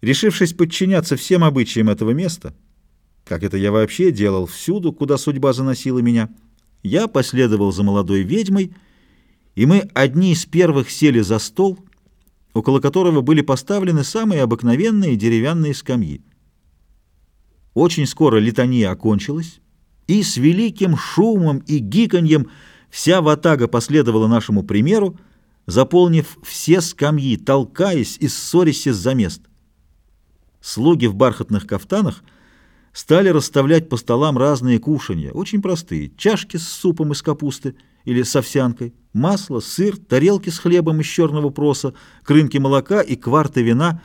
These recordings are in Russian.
Решившись подчиняться всем обычаям этого места, как это я вообще делал всюду, куда судьба заносила меня, я последовал за молодой ведьмой, и мы одни из первых сели за стол, около которого были поставлены самые обыкновенные деревянные скамьи. Очень скоро литания окончилась, и с великим шумом и гиканьем вся ватага последовала нашему примеру, заполнив все скамьи, толкаясь и ссорясь из-за мест. Слуги в бархатных кафтанах стали расставлять по столам разные кушанья, очень простые, чашки с супом из капусты или с овсянкой, масло, сыр, тарелки с хлебом из черного проса, крынки молока и кварты вина,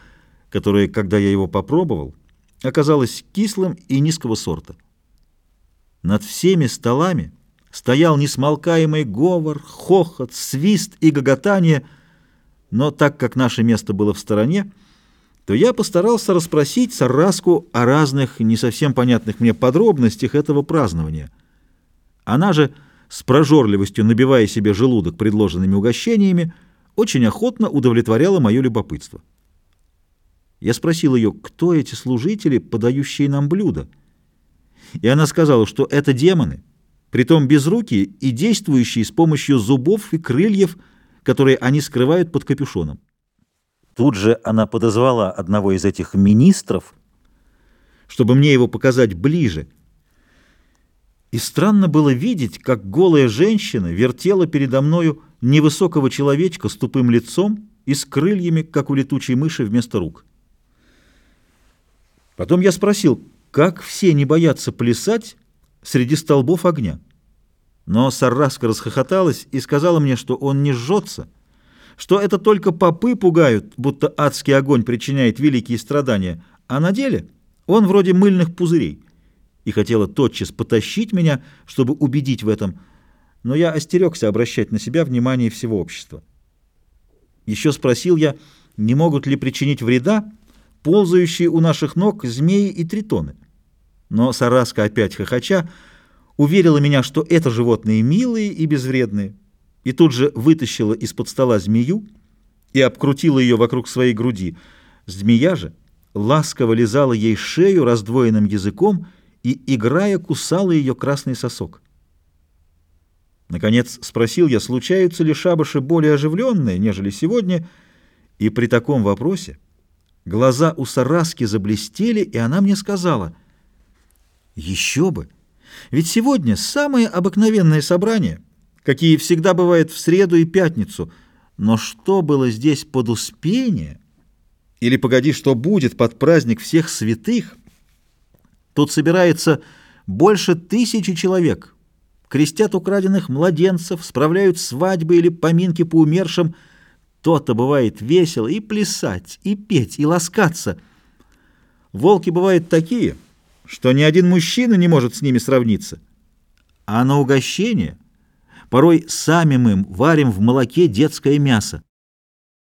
которое, когда я его попробовал, оказалось кислым и низкого сорта. Над всеми столами стоял несмолкаемый говор, хохот, свист и гоготание, но так как наше место было в стороне, то я постарался расспросить Сарраску о разных, не совсем понятных мне подробностях этого празднования. Она же, с прожорливостью набивая себе желудок предложенными угощениями, очень охотно удовлетворяла мое любопытство. Я спросил ее, кто эти служители, подающие нам блюда, и она сказала, что это демоны, притом безрукие и действующие с помощью зубов и крыльев, которые они скрывают под капюшоном. Тут же она подозвала одного из этих министров, чтобы мне его показать ближе. И странно было видеть, как голая женщина вертела передо мною невысокого человечка с тупым лицом и с крыльями, как у летучей мыши, вместо рук. Потом я спросил, как все не боятся плясать среди столбов огня. Но Сарраска расхохоталась и сказала мне, что он не жжется, что это только попы пугают, будто адский огонь причиняет великие страдания, а на деле он вроде мыльных пузырей. И хотела тотчас потащить меня, чтобы убедить в этом, но я остерегся обращать на себя внимание всего общества. Еще спросил я, не могут ли причинить вреда ползающие у наших ног змеи и тритоны. Но Сараска опять хохоча уверила меня, что это животные милые и безвредные и тут же вытащила из-под стола змею и обкрутила ее вокруг своей груди. Змея же ласково лизала ей шею раздвоенным языком и, играя, кусала ее красный сосок. Наконец спросил я, случаются ли шабаши более оживленные, нежели сегодня, и при таком вопросе глаза у Сараски заблестели, и она мне сказала, «Еще бы! Ведь сегодня самое обыкновенное собрание — какие всегда бывают в среду и пятницу. Но что было здесь под Успение? Или, погоди, что будет под праздник всех святых? Тут собирается больше тысячи человек. Крестят украденных младенцев, справляют свадьбы или поминки по умершим. То-то бывает весело и плясать, и петь, и ласкаться. Волки бывают такие, что ни один мужчина не может с ними сравниться. А на угощение — Порой сами мы варим в молоке детское мясо.